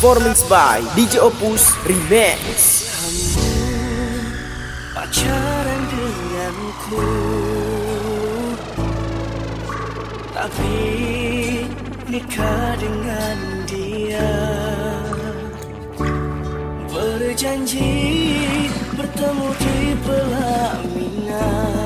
Performance by DJ Opus Remix. Pacaran denganku Tapi nikah dengan dia. Berjanji bertemu di pelaminan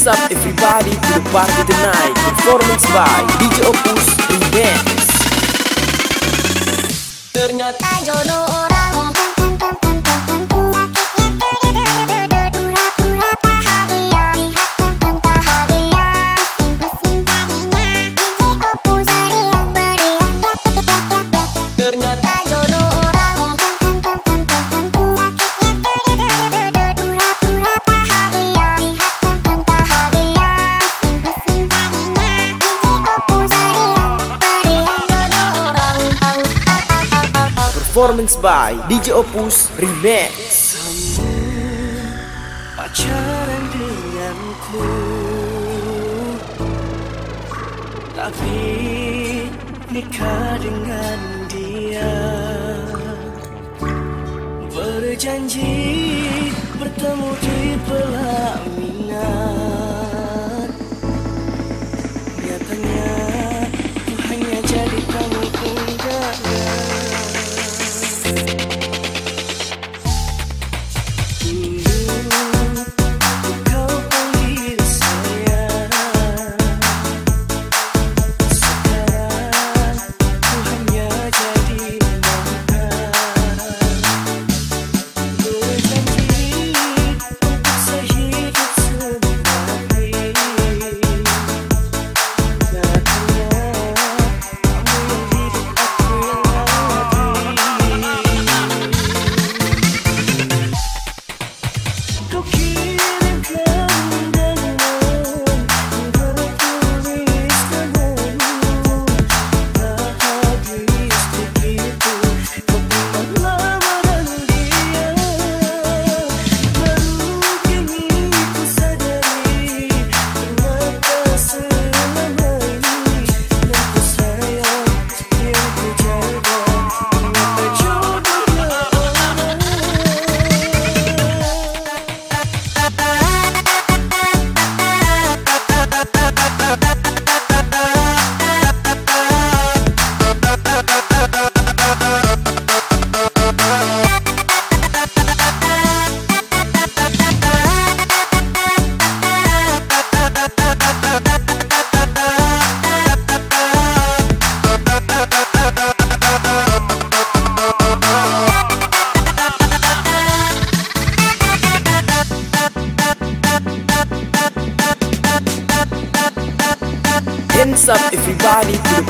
Hands up everybody? To the party tonight Performance by DJ Opus Remix. Ternyata jodoh Performance by DJ Opus Remix. Pacaran denganku. Tapi nikah dengan dia. Berjanji bertemu di pelaminan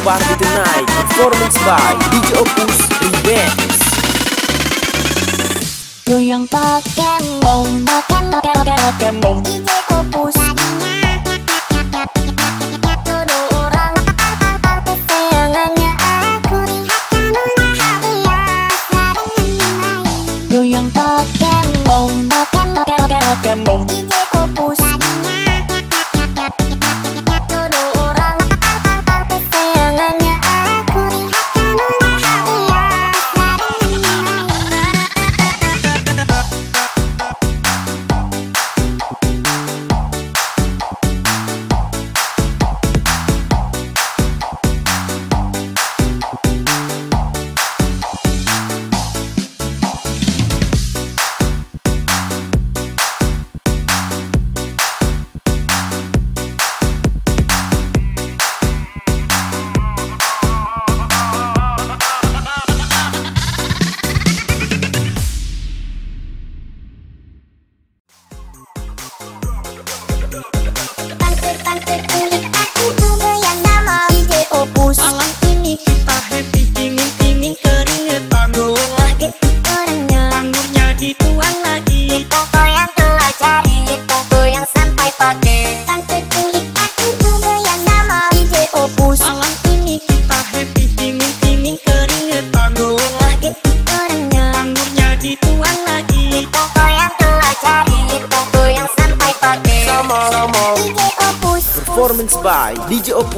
party tonight. Performance by DJ Opus Remix. Goyang pakai bom, pakai pakai pakai pakai bom. DJ Opus. Goyang pakai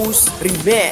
DJ Opus Remix.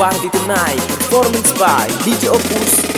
party tonight Performance by DJ Opus